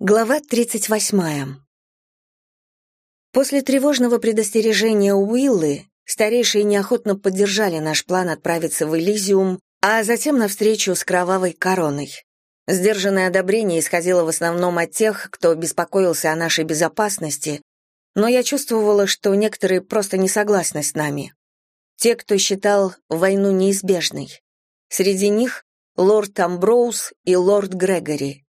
Глава 38. После тревожного предостережения Уиллы старейшие неохотно поддержали наш план отправиться в Элизиум, а затем навстречу с кровавой короной. Сдержанное одобрение исходило в основном от тех, кто беспокоился о нашей безопасности, но я чувствовала, что некоторые просто не согласны с нами. Те, кто считал войну неизбежной. Среди них лорд Амброуз и лорд Грегори,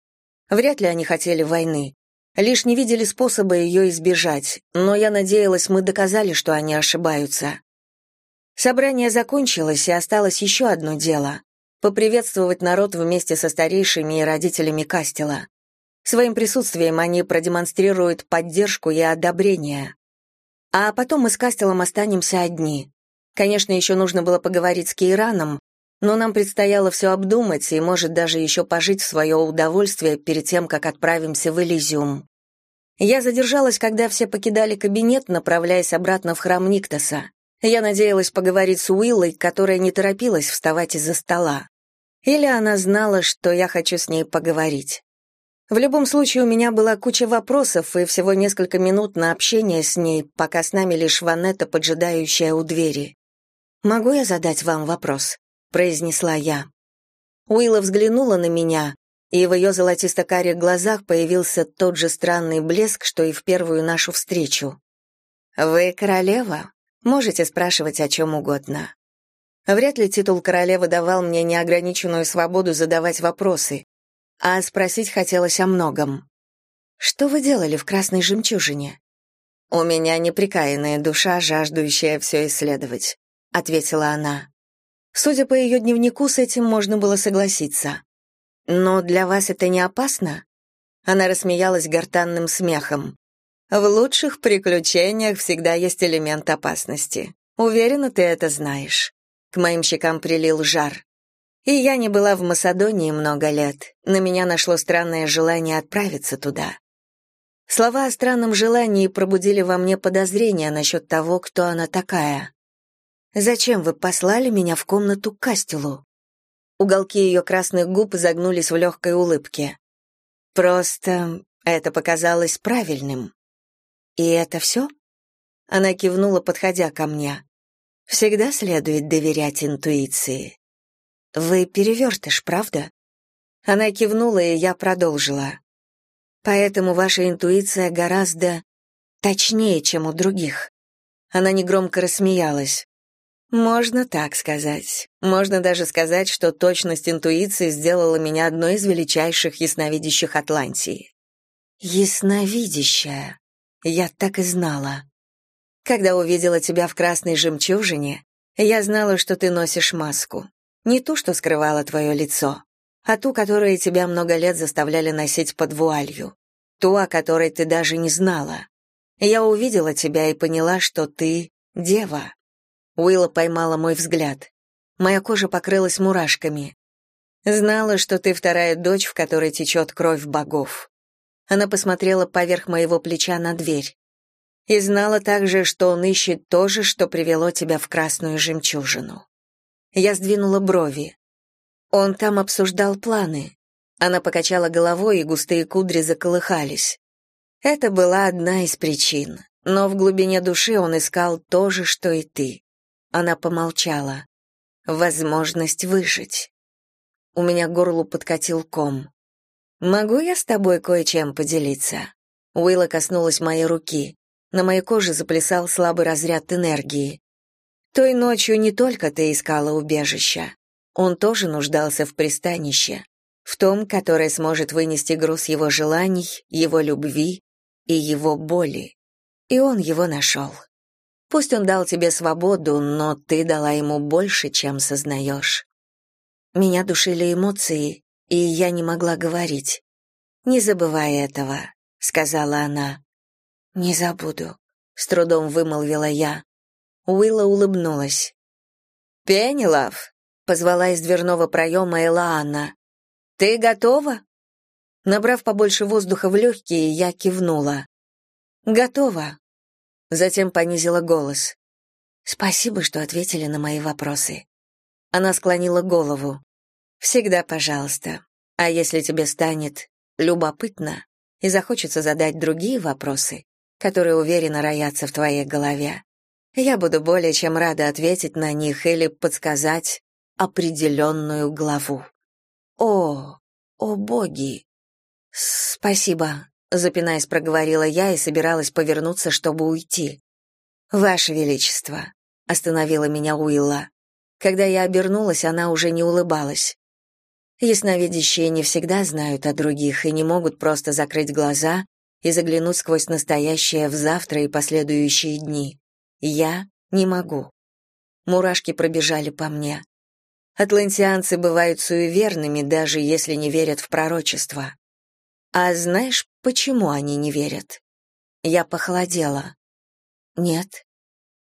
Вряд ли они хотели войны. Лишь не видели способа ее избежать, но я надеялась, мы доказали, что они ошибаются. Собрание закончилось, и осталось еще одно дело — поприветствовать народ вместе со старейшими и родителями Кастела. Своим присутствием они продемонстрируют поддержку и одобрение. А потом мы с Кастелом останемся одни. Конечно, еще нужно было поговорить с Кейраном, но нам предстояло все обдумать и, может, даже еще пожить в свое удовольствие перед тем, как отправимся в Элизиум. Я задержалась, когда все покидали кабинет, направляясь обратно в храм Никтоса. Я надеялась поговорить с Уиллой, которая не торопилась вставать из-за стола. Или она знала, что я хочу с ней поговорить. В любом случае, у меня была куча вопросов и всего несколько минут на общение с ней, пока с нами лишь Ванетта, поджидающая у двери. «Могу я задать вам вопрос?» — произнесла я. Уилла взглянула на меня, и в ее золотисто-карих глазах появился тот же странный блеск, что и в первую нашу встречу. «Вы королева? Можете спрашивать о чем угодно». Вряд ли титул королевы давал мне неограниченную свободу задавать вопросы, а спросить хотелось о многом. «Что вы делали в красной жемчужине?» «У меня неприкаянная душа, жаждущая все исследовать», — ответила она. Судя по ее дневнику, с этим можно было согласиться. «Но для вас это не опасно?» Она рассмеялась гортанным смехом. «В лучших приключениях всегда есть элемент опасности. Уверена, ты это знаешь». К моим щекам прилил жар. И я не была в Масадонии много лет. На меня нашло странное желание отправиться туда. Слова о странном желании пробудили во мне подозрения насчет того, кто она такая. Зачем вы послали меня в комнату к Кастелу?» Уголки ее красных губ загнулись в легкой улыбке. «Просто это показалось правильным». «И это все?» Она кивнула, подходя ко мне. «Всегда следует доверять интуиции». «Вы перевертыш, правда?» Она кивнула, и я продолжила. «Поэтому ваша интуиция гораздо точнее, чем у других». Она негромко рассмеялась. Можно так сказать. Можно даже сказать, что точность интуиции сделала меня одной из величайших ясновидящих Атлантии. Ясновидящая. Я так и знала. Когда увидела тебя в красной жемчужине, я знала, что ты носишь маску. Не ту, что скрывала твое лицо, а ту, которую тебя много лет заставляли носить под вуалью. Ту, о которой ты даже не знала. Я увидела тебя и поняла, что ты — дева. Уилла поймала мой взгляд. Моя кожа покрылась мурашками. Знала, что ты вторая дочь, в которой течет кровь богов. Она посмотрела поверх моего плеча на дверь. И знала также, что он ищет то же, что привело тебя в красную жемчужину. Я сдвинула брови. Он там обсуждал планы. Она покачала головой, и густые кудри заколыхались. Это была одна из причин, но в глубине души он искал то же, что и ты. Она помолчала. Возможность выжить. У меня к горлу подкатил ком. «Могу я с тобой кое-чем поделиться?» Уилла коснулась моей руки. На моей коже заплясал слабый разряд энергии. «Той ночью не только ты искала убежища. Он тоже нуждался в пристанище, в том, которое сможет вынести груз его желаний, его любви и его боли. И он его нашел. Пусть он дал тебе свободу, но ты дала ему больше, чем сознаешь. Меня душили эмоции, и я не могла говорить. «Не забывай этого», — сказала она. «Не забуду», — с трудом вымолвила я. Уилла улыбнулась. «Пеннилав», — позвала из дверного проема Элаана. «Ты готова?» Набрав побольше воздуха в легкие, я кивнула. «Готова», Затем понизила голос. «Спасибо, что ответили на мои вопросы». Она склонила голову. «Всегда пожалуйста. А если тебе станет любопытно, и захочется задать другие вопросы, которые уверенно роятся в твоей голове. Я буду более чем рада ответить на них или подсказать определенную главу. О, о боги! Спасибо, запинаясь, проговорила я и собиралась повернуться, чтобы уйти. Ваше величество, остановила меня Уилла. Когда я обернулась, она уже не улыбалась. Ясновидящие не всегда знают о других и не могут просто закрыть глаза и заглянуть сквозь настоящее в завтра и последующие дни. Я не могу. Мурашки пробежали по мне. Атлантианцы бывают суеверными, даже если не верят в пророчество. А знаешь, почему они не верят? Я похолодела. Нет.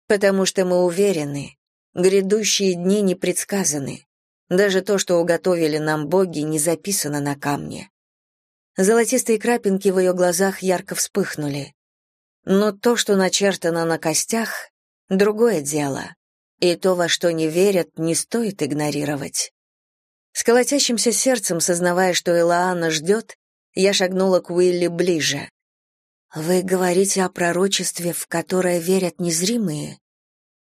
Потому что мы уверены, грядущие дни не предсказаны. Даже то, что уготовили нам боги, не записано на камне. Золотистые крапинки в ее глазах ярко вспыхнули. Но то, что начертано на костях, другое дело. И то, во что не верят, не стоит игнорировать. С колотящимся сердцем, сознавая, что Элаана ждет, я шагнула к Уилли ближе. «Вы говорите о пророчестве, в которое верят незримые?»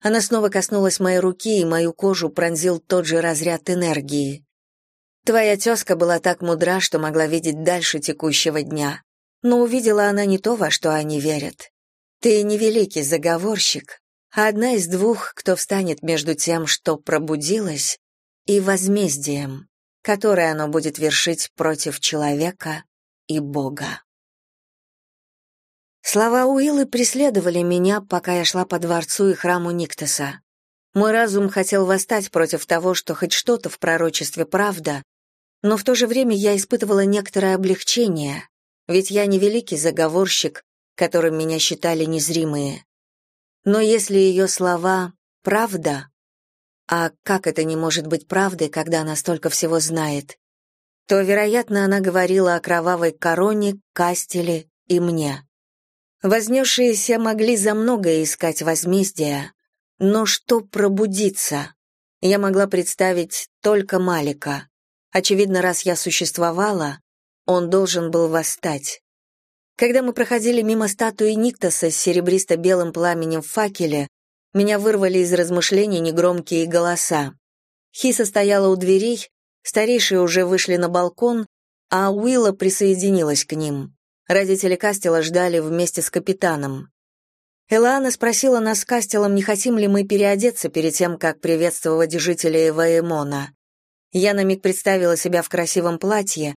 Она снова коснулась моей руки, и мою кожу пронзил тот же разряд энергии. Твоя тезка была так мудра, что могла видеть дальше текущего дня. Но увидела она не то, во что они верят. Ты не великий заговорщик, а одна из двух, кто встанет между тем, что пробудилось, и возмездием, которое оно будет вершить против человека и Бога. Слова Уиллы преследовали меня, пока я шла по дворцу и храму Никтоса. Мой разум хотел восстать против того, что хоть что-то в пророчестве правда, но в то же время я испытывала некоторое облегчение, ведь я не великий заговорщик, которым меня считали незримые. Но если ее слова «правда», а как это не может быть правдой, когда она столько всего знает, то, вероятно, она говорила о кровавой короне, Кастеле и мне. Вознесшиеся могли за многое искать возмездия, но что пробудиться? Я могла представить только Малика. Очевидно, раз я существовала, он должен был восстать. Когда мы проходили мимо статуи Никтоса с серебристо-белым пламенем в факеле, меня вырвали из размышлений негромкие голоса. Хиса стояла у дверей, старейшие уже вышли на балкон, а Уилла присоединилась к ним. Родители Кастела ждали вместе с капитаном. Элаана спросила нас с Кастелом, не хотим ли мы переодеться перед тем, как приветствовать жителей Ваэмона. Я на миг представила себя в красивом платье,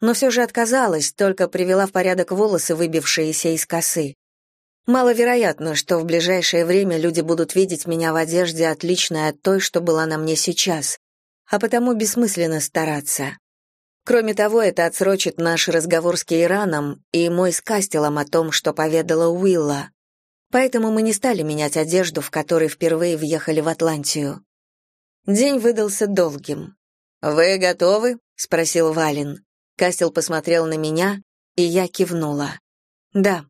но все же отказалась, только привела в порядок волосы, выбившиеся из косы. Маловероятно, что в ближайшее время люди будут видеть меня в одежде, отличной от той, что была на мне сейчас, а потому бессмысленно стараться. Кроме того, это отсрочит наш разговор с Кейраном и мой с Кастелом о том, что поведала Уилла. Поэтому мы не стали менять одежду, в которой впервые въехали в Атлантию. День выдался долгим. «Вы готовы?» — спросил Валин. Кастел посмотрел на меня, и я кивнула. «Да».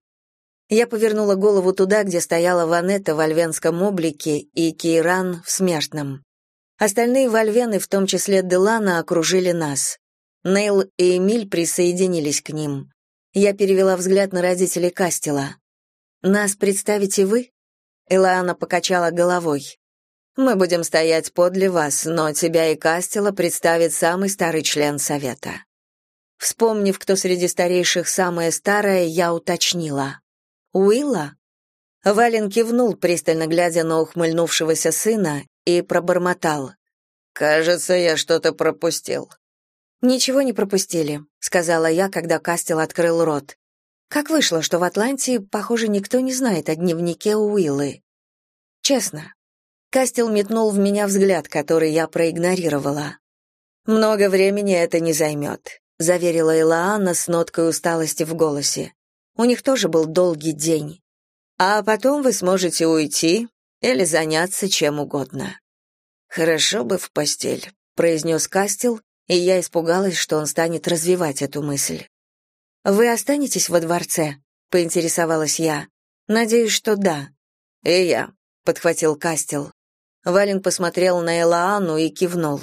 Я повернула голову туда, где стояла Ванетта в альвенском облике и Кейран в смертном. Остальные вальвены, в том числе Делана, окружили нас. Нейл и Эмиль присоединились к ним. Я перевела взгляд на родителей Кастела. «Нас представите вы?» Элаана покачала головой. «Мы будем стоять подле вас, но тебя и Кастела представит самый старый член совета». Вспомнив, кто среди старейших самая старая, я уточнила. «Уилла?» Вален кивнул, пристально глядя на ухмыльнувшегося сына, и пробормотал. «Кажется, я что-то пропустил». «Ничего не пропустили», — сказала я, когда Кастел открыл рот. Как вышло, что в Атлантии, похоже, никто не знает о дневнике Уиллы? Честно. Кастел метнул в меня взгляд, который я проигнорировала. «Много времени это не займет», — заверила Элаана с ноткой усталости в голосе. «У них тоже был долгий день. А потом вы сможете уйти или заняться чем угодно». «Хорошо бы в постель», — произнес Кастел, и я испугалась, что он станет развивать эту мысль. «Вы останетесь во дворце?» — поинтересовалась я. «Надеюсь, что да». «И я», — подхватил Кастел. Вален посмотрел на Элаану и кивнул.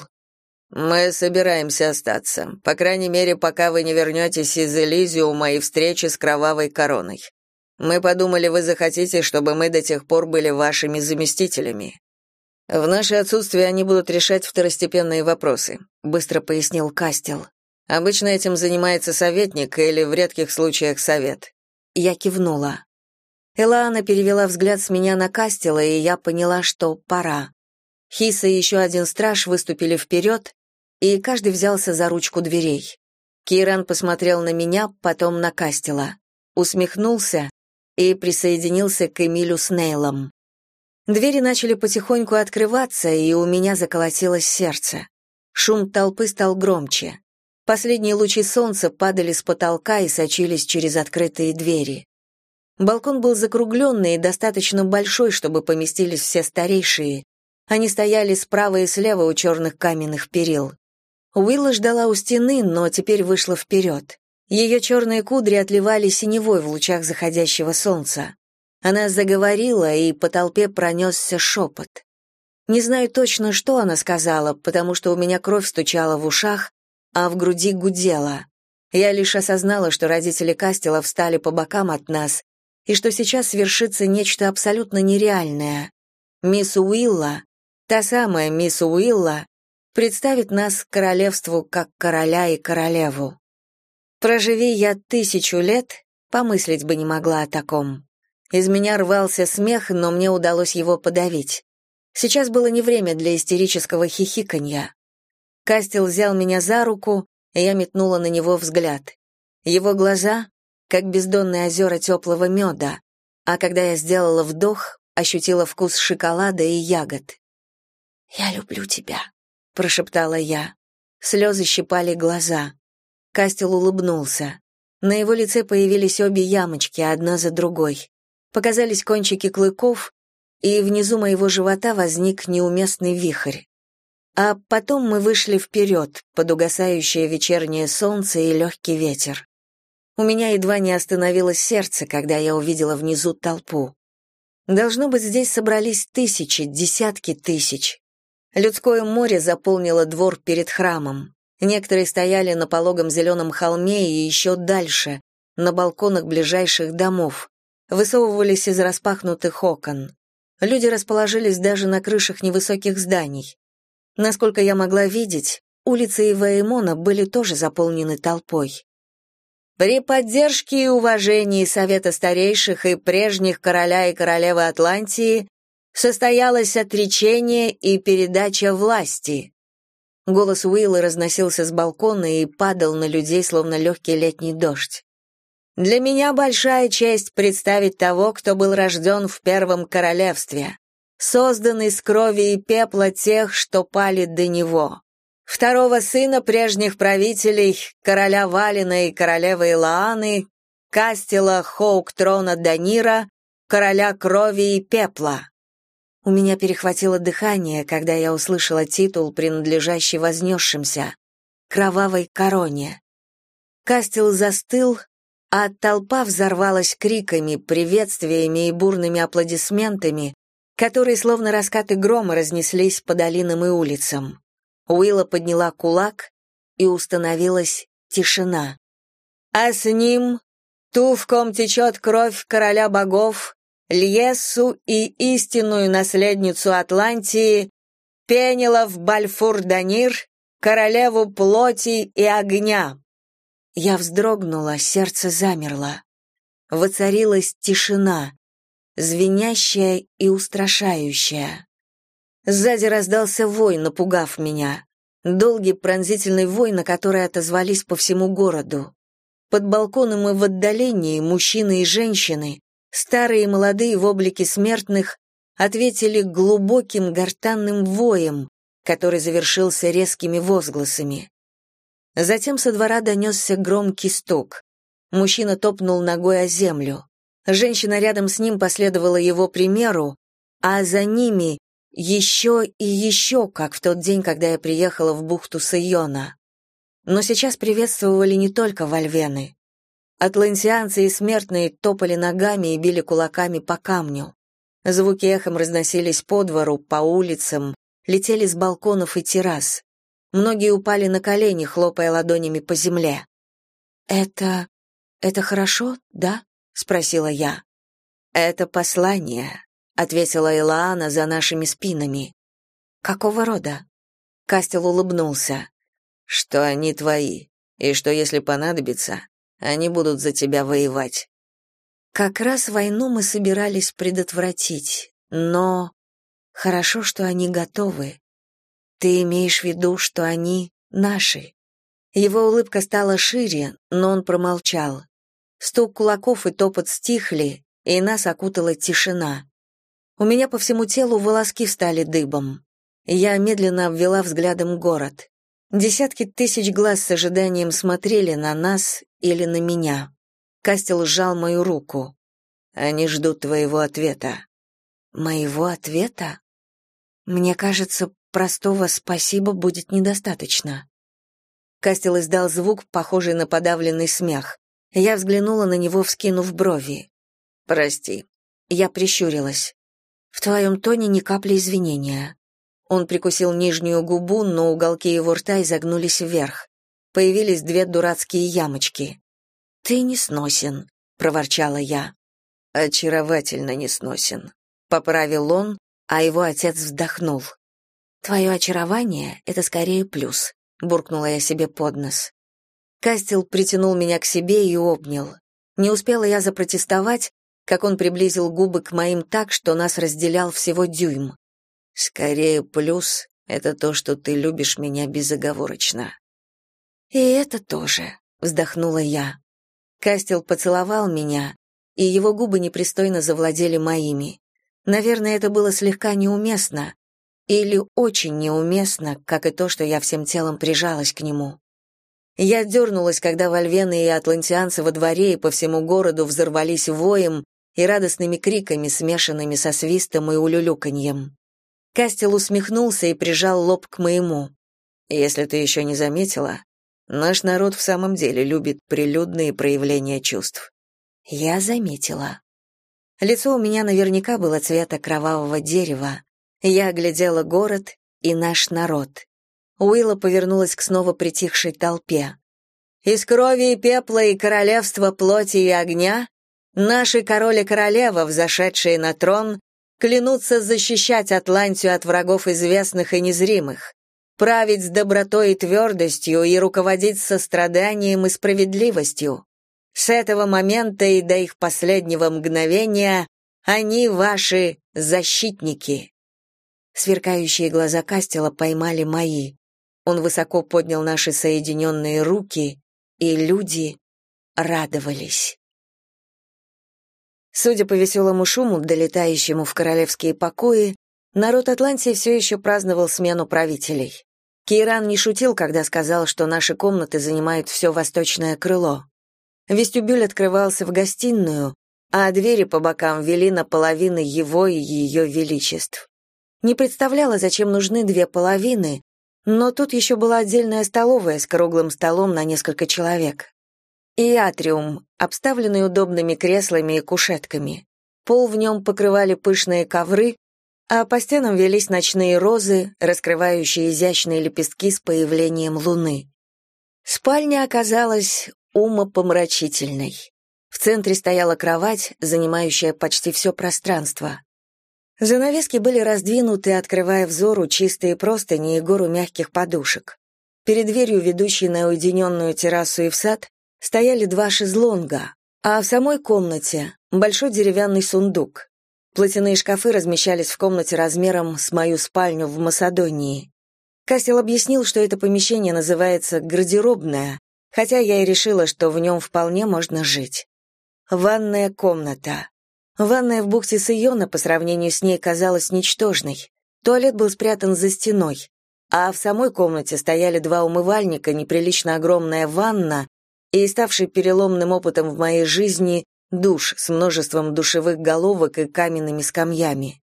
Мы собираемся остаться, по крайней мере, пока вы не вернетесь из Элизиума и встречи с кровавой короной. Мы подумали, вы захотите, чтобы мы до тех пор были вашими заместителями. В наше отсутствие они будут решать второстепенные вопросы, быстро пояснил Кастел. Обычно этим занимается советник или в редких случаях совет. Я кивнула. Элаана перевела взгляд с меня на Кастела, и я поняла, что пора. Хиса и еще один страж выступили вперед, и каждый взялся за ручку дверей. Киран посмотрел на меня, потом на Кастела, усмехнулся и присоединился к Эмилю с Нейлом. Двери начали потихоньку открываться, и у меня заколотилось сердце. Шум толпы стал громче. Последние лучи солнца падали с потолка и сочились через открытые двери. Балкон был закругленный и достаточно большой, чтобы поместились все старейшие. Они стояли справа и слева у черных каменных перил. Уилла ждала у стены, но теперь вышла вперед. Ее черные кудри отливали синевой в лучах заходящего солнца. Она заговорила, и по толпе пронесся шепот. Не знаю точно, что она сказала, потому что у меня кровь стучала в ушах, а в груди гудела. Я лишь осознала, что родители Кастела встали по бокам от нас и что сейчас свершится нечто абсолютно нереальное. Мисс Уилла, та самая мисс Уилла, представит нас королевству как короля и королеву. Проживи я тысячу лет, помыслить бы не могла о таком. Из меня рвался смех, но мне удалось его подавить. Сейчас было не время для истерического хихиканья. Кастел взял меня за руку, и я метнула на него взгляд. Его глаза как бездонные озера теплого меда, а когда я сделала вдох, ощутила вкус шоколада и ягод. «Я люблю тебя», — прошептала я. Слезы щипали глаза. Кастел улыбнулся. На его лице появились обе ямочки, одна за другой. Показались кончики клыков, и внизу моего живота возник неуместный вихрь. А потом мы вышли вперед, под угасающее вечернее солнце и легкий ветер. У меня едва не остановилось сердце, когда я увидела внизу толпу. Должно быть, здесь собрались тысячи, десятки тысяч. Людское море заполнило двор перед храмом. Некоторые стояли на пологом зеленом холме и еще дальше, на балконах ближайших домов, высовывались из распахнутых окон. Люди расположились даже на крышах невысоких зданий. Насколько я могла видеть, улицы Иваэмона были тоже заполнены толпой. При поддержке и уважении Совета Старейших и прежних короля и королевы Атлантии состоялось отречение и передача власти. Голос Уилла разносился с балкона и падал на людей, словно легкий летний дождь. «Для меня большая честь представить того, кто был рожден в Первом Королевстве, создан из крови и пепла тех, что пали до него второго сына прежних правителей, короля Валина и королевы Илааны, Кастела Хоук-трона Данира, короля крови и пепла. У меня перехватило дыхание, когда я услышала титул, принадлежащий вознесшимся — кровавой короне. Кастел застыл, а толпа взорвалась криками, приветствиями и бурными аплодисментами, которые словно раскаты грома разнеслись по долинам и улицам. Уилла подняла кулак, и установилась тишина. А с ним ту, в ком течет кровь короля богов, Льессу и истинную наследницу Атлантии, Пенелов Бальфур-Данир, королеву плоти и огня. Я вздрогнула, сердце замерло. Воцарилась тишина, звенящая и устрашающая. Сзади раздался вой, напугав меня. Долгий пронзительный вой, на который отозвались по всему городу. Под балконом и в отдалении мужчины и женщины, старые и молодые в облике смертных, ответили глубоким гортанным воем, который завершился резкими возгласами. Затем со двора донесся громкий стук. Мужчина топнул ногой о землю. Женщина рядом с ним последовала его примеру, а за ними еще и еще, как в тот день, когда я приехала в бухту Сайона. Но сейчас приветствовали не только вольвены. Атлантианцы и смертные топали ногами и били кулаками по камню. Звуки эхом разносились по двору, по улицам, летели с балконов и террас. Многие упали на колени, хлопая ладонями по земле. «Это... это хорошо, да?» — спросила я. «Это послание», — ответила Элаана за нашими спинами. «Какого рода?» Кастел улыбнулся. «Что они твои, и что, если понадобится, они будут за тебя воевать». Как раз войну мы собирались предотвратить, но... Хорошо, что они готовы. Ты имеешь в виду, что они наши? Его улыбка стала шире, но он промолчал. Стук кулаков и топот стихли, и нас окутала тишина. У меня по всему телу волоски встали дыбом. Я медленно обвела взглядом город. Десятки тысяч глаз с ожиданием смотрели на нас или на меня. Кастел сжал мою руку. Они ждут твоего ответа. Моего ответа? Мне кажется, простого спасибо будет недостаточно. Кастел издал звук, похожий на подавленный смех. Я взглянула на него, вскинув брови. Прости. Я прищурилась. В твоем тоне ни капли извинения. Он прикусил нижнюю губу, но уголки его рта изогнулись вверх. Появились две дурацкие ямочки. «Ты не сносен», — проворчала я. «Очаровательно не сносен», — поправил он, а его отец вздохнул. «Твое очарование — это скорее плюс», — буркнула я себе под нос. Кастел притянул меня к себе и обнял. Не успела я запротестовать, как он приблизил губы к моим так, что нас разделял всего дюйм. «Скорее плюс — это то, что ты любишь меня безоговорочно». «И это тоже», — вздохнула я. Кастел поцеловал меня, и его губы непристойно завладели моими. Наверное, это было слегка неуместно, или очень неуместно, как и то, что я всем телом прижалась к нему. Я дернулась, когда вольвены и атлантианцы во дворе и по всему городу взорвались воем и радостными криками, смешанными со свистом и улюлюканьем. Кастел усмехнулся и прижал лоб к моему. «Если ты еще не заметила, Наш народ в самом деле любит прилюдные проявления чувств. Я заметила. Лицо у меня наверняка было цвета кровавого дерева. Я оглядела город и наш народ. Уилла повернулась к снова притихшей толпе. «Из крови и пепла и королевства плоти и огня наши король и королева, взошедшие на трон, клянутся защищать Атлантию от врагов известных и незримых править с добротой и твердостью и руководить состраданием и справедливостью. С этого момента и до их последнего мгновения они ваши защитники. Сверкающие глаза Кастела поймали мои. Он высоко поднял наши соединенные руки, и люди радовались. Судя по веселому шуму, долетающему в королевские покои, Народ Атлантии все еще праздновал смену правителей. Кейран не шутил, когда сказал, что наши комнаты занимают все восточное крыло. Вестибюль открывался в гостиную, а двери по бокам вели на половины его и ее величеств. Не представляла, зачем нужны две половины, но тут еще была отдельная столовая с круглым столом на несколько человек. И атриум, обставленный удобными креслами и кушетками. Пол в нем покрывали пышные ковры, а по стенам велись ночные розы, раскрывающие изящные лепестки с появлением луны. Спальня оказалась умопомрачительной. В центре стояла кровать, занимающая почти все пространство. Занавески были раздвинуты, открывая взору чистые простыни и гору мягких подушек. Перед дверью, ведущей на уединенную террасу и в сад, стояли два шезлонга, а в самой комнате — большой деревянный сундук. Платяные шкафы размещались в комнате размером с мою спальню в Масадонии. Кастел объяснил, что это помещение называется «гардеробная», хотя я и решила, что в нем вполне можно жить. Ванная комната. Ванная в бухте Сайона по сравнению с ней казалась ничтожной. Туалет был спрятан за стеной, а в самой комнате стояли два умывальника, неприлично огромная ванна и ставший переломным опытом в моей жизни душ с множеством душевых головок и каменными скамьями.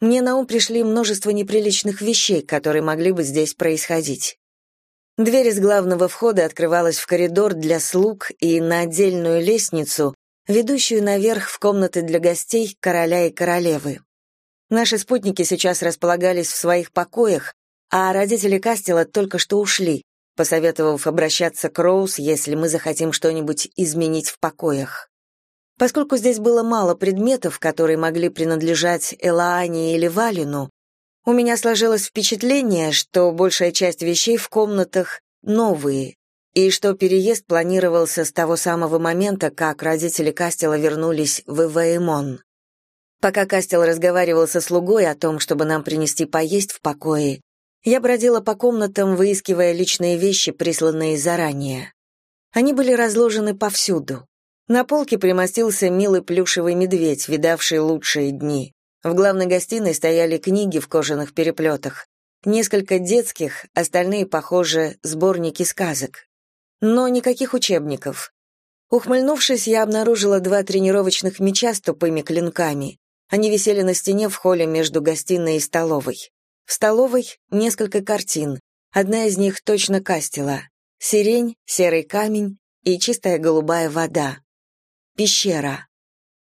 Мне на ум пришли множество неприличных вещей, которые могли бы здесь происходить. Дверь из главного входа открывалась в коридор для слуг и на отдельную лестницу, ведущую наверх в комнаты для гостей короля и королевы. Наши спутники сейчас располагались в своих покоях, а родители Кастела только что ушли, посоветовав обращаться к Роуз, если мы захотим что-нибудь изменить в покоях. Поскольку здесь было мало предметов, которые могли принадлежать Элаане или Валину, у меня сложилось впечатление, что большая часть вещей в комнатах новые, и что переезд планировался с того самого момента, как родители Кастела вернулись в Иваэмон. Пока Кастел разговаривал со слугой о том, чтобы нам принести поесть в покое, я бродила по комнатам, выискивая личные вещи, присланные заранее. Они были разложены повсюду. На полке примостился милый плюшевый медведь, видавший лучшие дни. В главной гостиной стояли книги в кожаных переплетах. Несколько детских, остальные, похоже, сборники сказок. Но никаких учебников. Ухмыльнувшись, я обнаружила два тренировочных мяча с тупыми клинками. Они висели на стене в холле между гостиной и столовой. В столовой несколько картин. Одна из них точно кастила. Сирень, серый камень и чистая голубая вода. Пещера.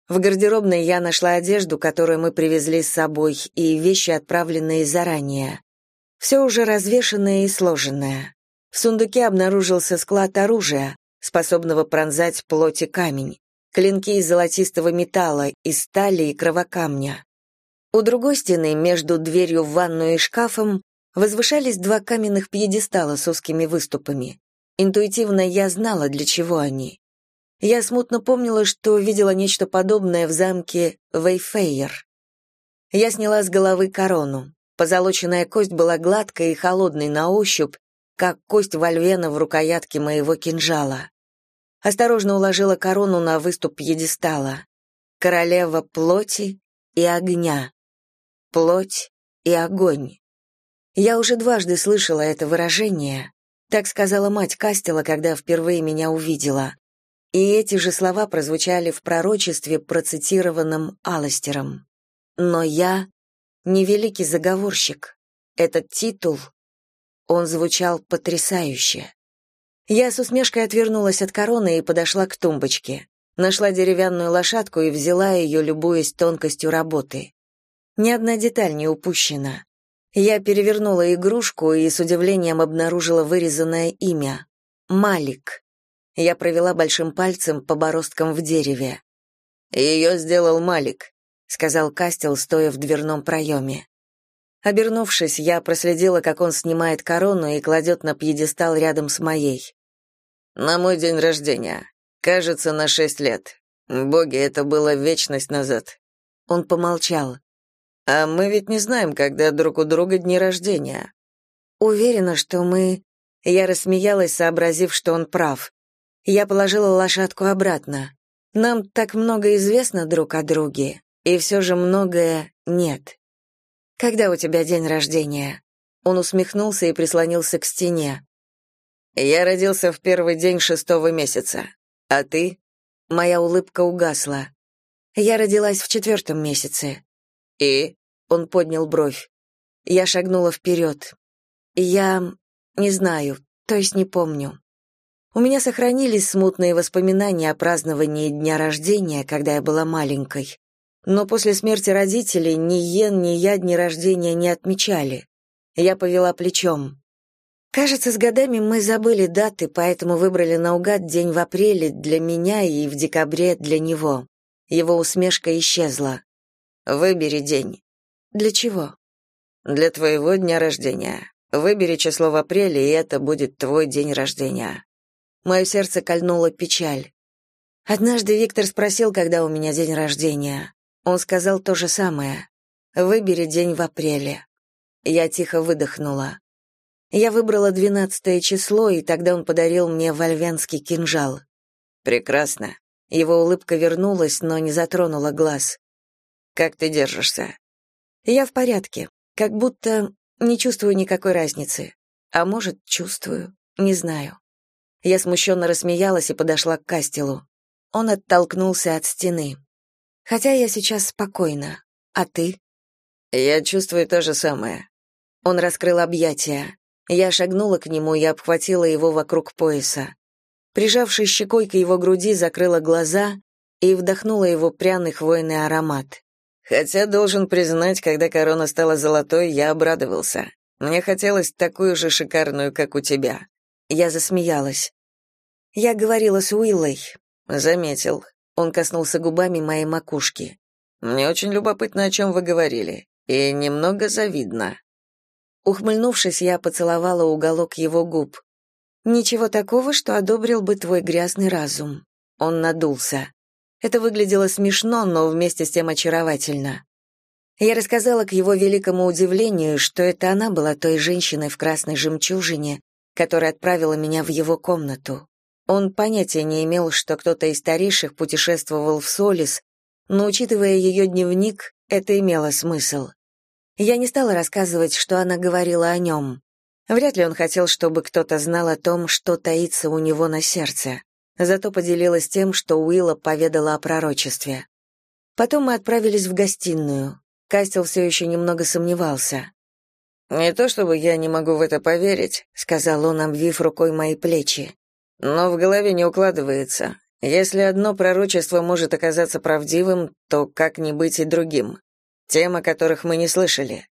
В гардеробной я нашла одежду, которую мы привезли с собой, и вещи, отправленные заранее. Все уже развешанное и сложенное. В сундуке обнаружился склад оружия, способного пронзать плоть и камень, клинки из золотистого металла, из стали и кровокамня. У другой стены, между дверью в ванную и шкафом, возвышались два каменных пьедестала с узкими выступами. Интуитивно я знала, для чего они. Я смутно помнила, что видела нечто подобное в замке Вейфейер. Я сняла с головы корону. Позолоченная кость была гладкой и холодной на ощупь, как кость вольвена в рукоятке моего кинжала. Осторожно уложила корону на выступ пьедестала. Королева плоти и огня. Плоть и огонь. Я уже дважды слышала это выражение. Так сказала мать Кастела, когда впервые меня увидела. И эти же слова прозвучали в пророчестве, процитированном Аластером. Но я не великий заговорщик. Этот титул, он звучал потрясающе. Я с усмешкой отвернулась от короны и подошла к тумбочке. Нашла деревянную лошадку и взяла ее, любуясь тонкостью работы. Ни одна деталь не упущена. Я перевернула игрушку и с удивлением обнаружила вырезанное имя — Малик. Я провела большим пальцем по бороздкам в дереве. «Ее сделал Малик», — сказал Кастел, стоя в дверном проеме. Обернувшись, я проследила, как он снимает корону и кладет на пьедестал рядом с моей. «На мой день рождения. Кажется, на шесть лет. Боги, это было вечность назад». Он помолчал. «А мы ведь не знаем, когда друг у друга дни рождения». «Уверена, что мы...» Я рассмеялась, сообразив, что он прав. Я положила лошадку обратно. Нам так много известно друг о друге, и все же многое нет. Когда у тебя день рождения? Он усмехнулся и прислонился к стене. Я родился в первый день шестого месяца. А ты? Моя улыбка угасла. Я родилась в четвертом месяце. И? Он поднял бровь. Я шагнула вперед. Я не знаю, то есть не помню. У меня сохранились смутные воспоминания о праздновании дня рождения, когда я была маленькой. Но после смерти родителей ни Йен, ни я дни рождения не отмечали. Я повела плечом. Кажется, с годами мы забыли даты, поэтому выбрали наугад день в апреле для меня и в декабре для него. Его усмешка исчезла. Выбери день. Для чего? Для твоего дня рождения. Выбери число в апреле, и это будет твой день рождения. Мое сердце кольнула печаль. Однажды Виктор спросил, когда у меня день рождения. Он сказал то же самое. «Выбери день в апреле». Я тихо выдохнула. Я выбрала двенадцатое число, и тогда он подарил мне вольвянский кинжал. Прекрасно. Его улыбка вернулась, но не затронула глаз. Как ты держишься? Я в порядке, как будто не чувствую никакой разницы. А может, чувствую, не знаю. Я смущенно рассмеялась и подошла к Кастелу. Он оттолкнулся от стены. Хотя я сейчас спокойна. А ты? Я чувствую то же самое. Он раскрыл объятия. Я шагнула к нему и обхватила его вокруг пояса. Прижавшись щекой к его груди, закрыла глаза и вдохнула его пряный хвойный аромат. Хотя, должен признать, когда корона стала золотой, я обрадовался. Мне хотелось такую же шикарную, как у тебя». Я засмеялась. Я говорила с Уиллой. Заметил. Он коснулся губами моей макушки. Мне очень любопытно, о чем вы говорили, и немного завидно. Ухмыльнувшись, я поцеловала уголок его губ. Ничего такого, что одобрил бы твой грязный разум. Он надулся. Это выглядело смешно, но вместе с тем очаровательно. Я рассказала к его великому удивлению, что это она была той женщиной в красной жемчужине, которая отправила меня в его комнату. Он понятия не имел, что кто-то из старейших путешествовал в Солис, но, учитывая ее дневник, это имело смысл. Я не стала рассказывать, что она говорила о нем. Вряд ли он хотел, чтобы кто-то знал о том, что таится у него на сердце зато поделилась тем, что Уилла поведала о пророчестве. Потом мы отправились в гостиную. Кастел все еще немного сомневался. «Не то чтобы я не могу в это поверить», — сказал он, обвив рукой мои плечи. «Но в голове не укладывается. Если одно пророчество может оказаться правдивым, то как не быть и другим? Тем, о которых мы не слышали».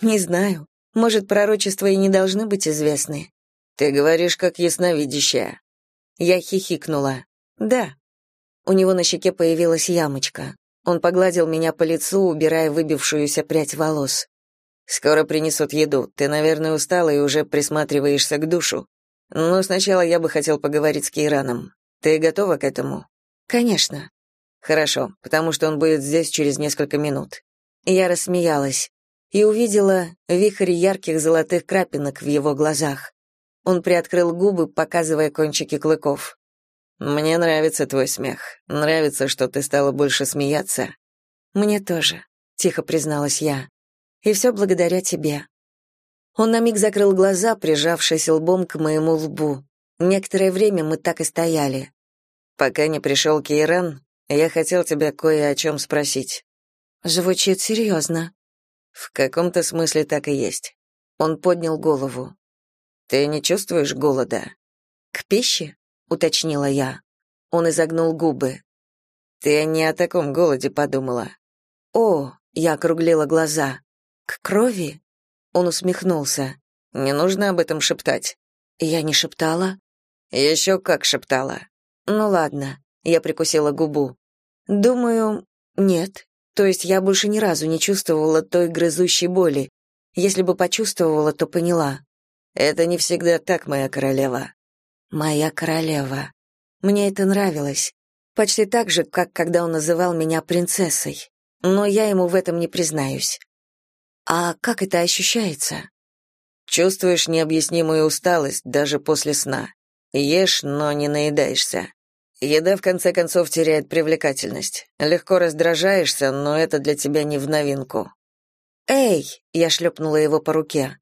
«Не знаю. Может, пророчества и не должны быть известны». «Ты говоришь, как ясновидящая». Я хихикнула. «Да». У него на щеке появилась ямочка. Он погладил меня по лицу, убирая выбившуюся прядь волос. «Скоро принесут еду. Ты, наверное, устала и уже присматриваешься к душу. Но сначала я бы хотел поговорить с Кейраном. Ты готова к этому?» «Конечно». «Хорошо, потому что он будет здесь через несколько минут». Я рассмеялась и увидела вихрь ярких золотых крапинок в его глазах. Он приоткрыл губы, показывая кончики клыков. «Мне нравится твой смех. Нравится, что ты стала больше смеяться». «Мне тоже», — тихо призналась я. «И все благодаря тебе». Он на миг закрыл глаза, прижавшись лбом к моему лбу. Некоторое время мы так и стояли. «Пока не пришел Кейран, я хотел тебя кое о чем спросить». Звучит серьезно. В каком-то смысле так и есть. Он поднял голову. Ты не чувствуешь голода? К пище? уточнила я. Он изогнул губы. Ты не о таком голоде подумала. О, я округлила глаза. К крови? Он усмехнулся. Не нужно об этом шептать. Я не шептала. Еще как шептала. Ну ладно, я прикусила губу. Думаю, нет. То есть я больше ни разу не чувствовала той грызущей боли. Если бы почувствовала, то поняла. Это не всегда так, моя королева. Моя королева. Мне это нравилось. Почти так же, как когда он называл меня принцессой. Но я ему в этом не признаюсь. А как это ощущается? Чувствуешь необъяснимую усталость даже после сна. Ешь, но не наедаешься. Еда в конце концов теряет привлекательность. Легко раздражаешься, но это для тебя не в новинку. Эй, я шлепнула его по руке.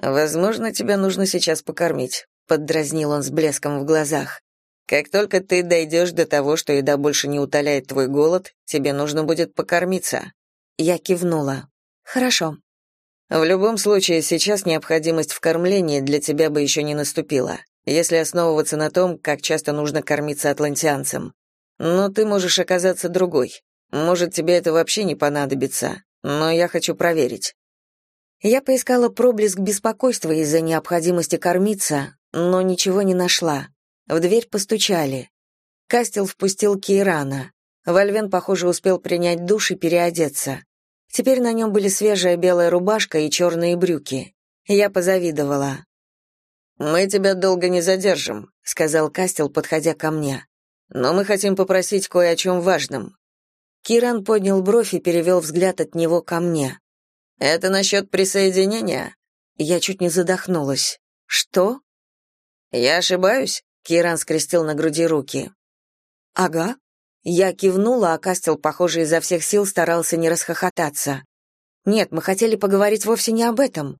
Возможно, тебя нужно сейчас покормить, поддразнил он с блеском в глазах. Как только ты дойдешь до того, что еда больше не утоляет твой голод, тебе нужно будет покормиться. Я кивнула. Хорошо. В любом случае, сейчас необходимость в кормлении для тебя бы еще не наступила, если основываться на том, как часто нужно кормиться атлантианцам. Но ты можешь оказаться другой. Может, тебе это вообще не понадобится, но я хочу проверить. Я поискала проблеск беспокойства из-за необходимости кормиться, но ничего не нашла. В дверь постучали. Кастел впустил Кейрана. Вальвен, похоже, успел принять душ и переодеться. Теперь на нем были свежая белая рубашка и черные брюки. Я позавидовала. «Мы тебя долго не задержим», — сказал Кастел, подходя ко мне. «Но мы хотим попросить кое о чем важном». Киран поднял бровь и перевел взгляд от него ко мне. Это насчет присоединения? Я чуть не задохнулась. Что? Я ошибаюсь? Киран скрестил на груди руки. Ага. Я кивнула, а Кастел, похоже, изо всех сил старался не расхохотаться. Нет, мы хотели поговорить вовсе не об этом.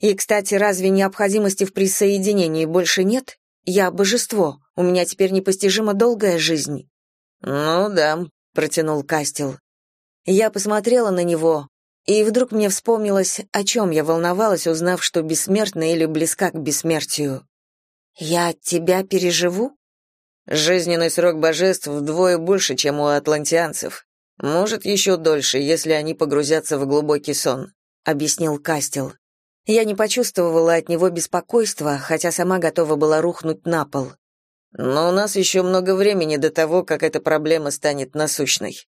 И, кстати, разве необходимости в присоединении больше нет? Я божество. У меня теперь непостижимо долгая жизнь. Ну да, протянул Кастел. Я посмотрела на него, и вдруг мне вспомнилось, о чем я волновалась, узнав, что бессмертна или близка к бессмертию. «Я тебя переживу?» «Жизненный срок божеств вдвое больше, чем у атлантианцев. Может, еще дольше, если они погрузятся в глубокий сон», — объяснил Кастел. Я не почувствовала от него беспокойства, хотя сама готова была рухнуть на пол. Но у нас еще много времени до того, как эта проблема станет насущной.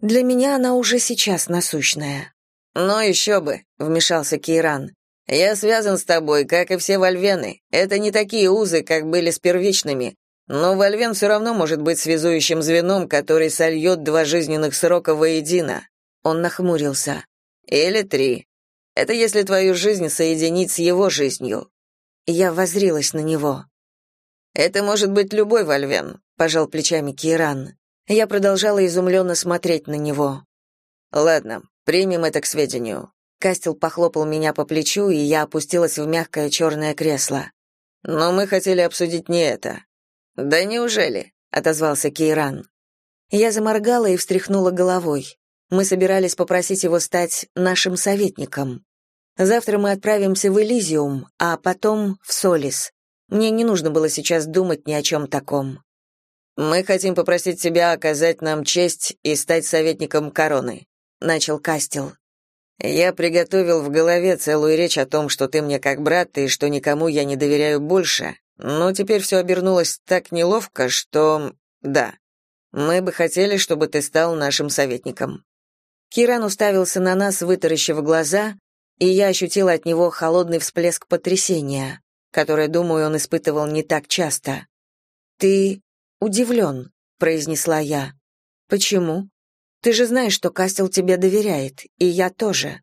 Для меня она уже сейчас насущная. Но еще бы, вмешался Кейран. Я связан с тобой, как и все вольвены. Это не такие узы, как были с первичными. Но вольвен все равно может быть связующим звеном, который сольет два жизненных срока воедино. Он нахмурился. Или три. Это если твою жизнь соединить с его жизнью. Я воззрилась на него. Это может быть любой вольвен, пожал плечами Киран. Я продолжала изумленно смотреть на него. Ладно, примем это к сведению. Кастел похлопал меня по плечу, и я опустилась в мягкое черное кресло. Но мы хотели обсудить не это. Да неужели? отозвался Кейран. Я заморгала и встряхнула головой. Мы собирались попросить его стать нашим советником. Завтра мы отправимся в Элизиум, а потом в Солис. Мне не нужно было сейчас думать ни о чем таком. Мы хотим попросить тебя оказать нам честь и стать советником короны, начал Кастел. Я приготовил в голове целую речь о том, что ты мне как брат и что никому я не доверяю больше, но теперь все обернулось так неловко, что... да, мы бы хотели, чтобы ты стал нашим советником». Киран уставился на нас, вытаращив глаза, и я ощутила от него холодный всплеск потрясения, который, думаю, он испытывал не так часто. «Ты удивлен», — произнесла я. «Почему?» Ты же знаешь, что Кастел тебе доверяет, и я тоже».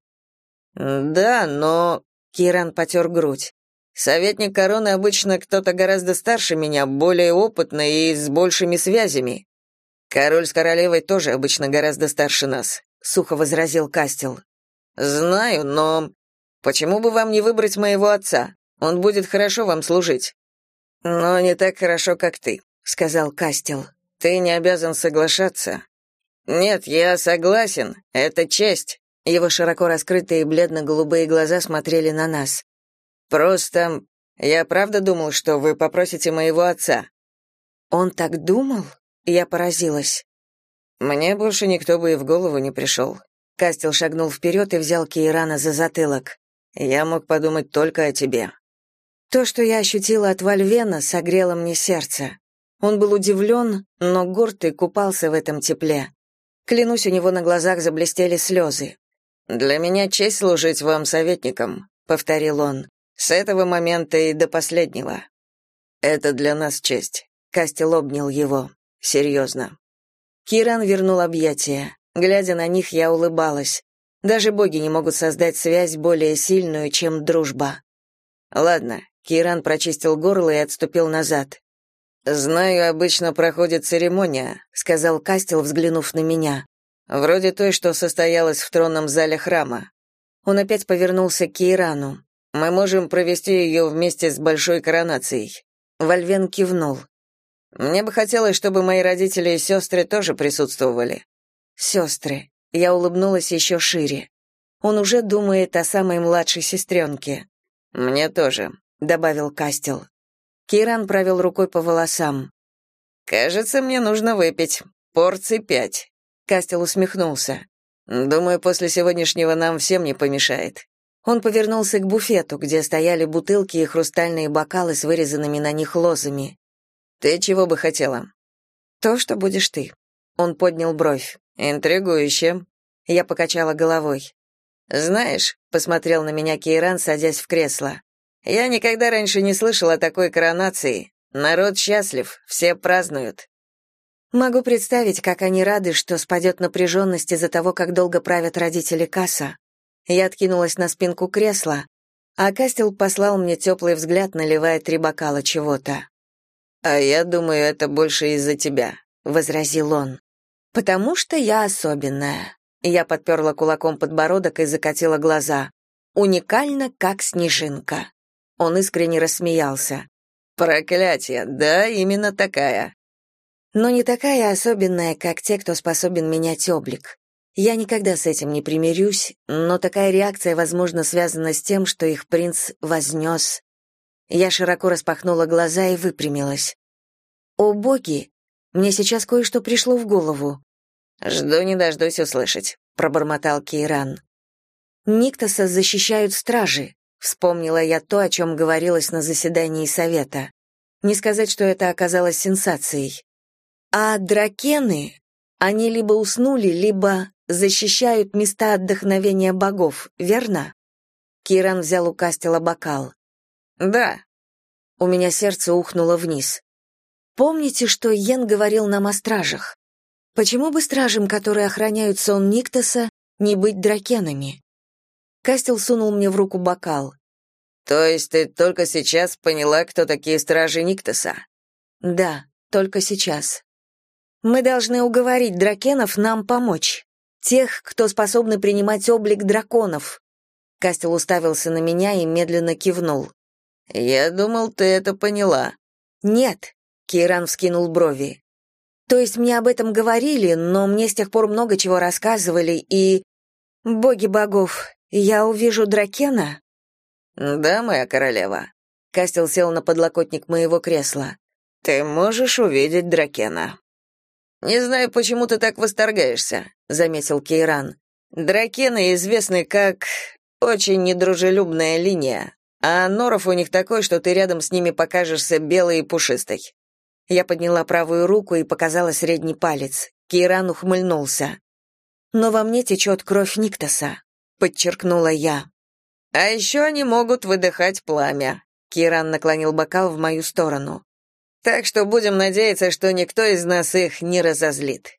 «Да, но...» — Киран потер грудь. «Советник короны обычно кто-то гораздо старше меня, более опытный и с большими связями. Король с королевой тоже обычно гораздо старше нас», — сухо возразил Кастел. «Знаю, но... Почему бы вам не выбрать моего отца? Он будет хорошо вам служить». «Но не так хорошо, как ты», — сказал Кастел. «Ты не обязан соглашаться, «Нет, я согласен. Это честь». Его широко раскрытые бледно-голубые глаза смотрели на нас. «Просто я правда думал, что вы попросите моего отца». «Он так думал?» Я поразилась. «Мне больше никто бы и в голову не пришел». Кастел шагнул вперед и взял Кейрана за затылок. «Я мог подумать только о тебе». То, что я ощутила от Вальвена, согрело мне сердце. Он был удивлен, но горд и купался в этом тепле. Клянусь, у него на глазах заблестели слезы. «Для меня честь служить вам советником», — повторил он, — «с этого момента и до последнего». «Это для нас честь», — Кастел обнял его. «Серьезно». Киран вернул объятия. Глядя на них, я улыбалась. Даже боги не могут создать связь более сильную, чем дружба. «Ладно», — Киран прочистил горло и отступил назад. «Знаю, обычно проходит церемония», — сказал Кастел, взглянув на меня. «Вроде той, что состоялась в тронном зале храма». Он опять повернулся к Кейрану. «Мы можем провести ее вместе с большой коронацией». Вальвен кивнул. «Мне бы хотелось, чтобы мои родители и сестры тоже присутствовали». «Сестры». Я улыбнулась еще шире. Он уже думает о самой младшей сестренке. «Мне тоже», — добавил Кастел. Киран провел рукой по волосам. «Кажется, мне нужно выпить. Порций пять». Кастел усмехнулся. «Думаю, после сегодняшнего нам всем не помешает». Он повернулся к буфету, где стояли бутылки и хрустальные бокалы с вырезанными на них лозами. «Ты чего бы хотела?» «То, что будешь ты». Он поднял бровь. «Интригующе». Я покачала головой. «Знаешь», — посмотрел на меня Кейран, садясь в кресло, я никогда раньше не слышал о такой коронации. Народ счастлив, все празднуют. Могу представить, как они рады, что спадет напряженность из-за того, как долго правят родители Касса. Я откинулась на спинку кресла, а Кастел послал мне теплый взгляд, наливая три бокала чего-то. «А я думаю, это больше из-за тебя», — возразил он. «Потому что я особенная». Я подперла кулаком подбородок и закатила глаза. «Уникально, как снежинка». Он искренне рассмеялся. «Проклятие, да, именно такая». Но не такая особенная, как те, кто способен менять облик. Я никогда с этим не примирюсь, но такая реакция, возможно, связана с тем, что их принц вознес. Я широко распахнула глаза и выпрямилась. «О, боги! Мне сейчас кое-что пришло в голову». «Жду не дождусь услышать», — пробормотал Кейран. «Никтоса защищают стражи Вспомнила я то, о чем говорилось на заседании совета. Не сказать, что это оказалось сенсацией. А дракены, они либо уснули, либо защищают места отдохновения богов, верно? Киран взял у Кастела бокал. Да. У меня сердце ухнуло вниз. Помните, что Йен говорил нам о стражах? Почему бы стражам, которые охраняют сон Никтоса, не быть дракенами? Кастел сунул мне в руку бокал. То есть ты только сейчас поняла, кто такие стражи Никтоса? Да, только сейчас. Мы должны уговорить дракенов нам помочь. Тех, кто способны принимать облик драконов. Кастел уставился на меня и медленно кивнул. Я думал, ты это поняла. Нет, Кейран вскинул брови. То есть мне об этом говорили, но мне с тех пор много чего рассказывали, и... Боги богов, я увижу Дракена? Да, моя королева. Кастел сел на подлокотник моего кресла. Ты можешь увидеть Дракена. Не знаю, почему ты так восторгаешься, заметил Кейран. Дракены известны как очень недружелюбная линия, а норов у них такой, что ты рядом с ними покажешься белой и пушистой. Я подняла правую руку и показала средний палец. Кейран ухмыльнулся. «Но во мне течет кровь Никтоса», — подчеркнула я. «А еще они могут выдыхать пламя», — Кейран наклонил бокал в мою сторону. «Так что будем надеяться, что никто из нас их не разозлит».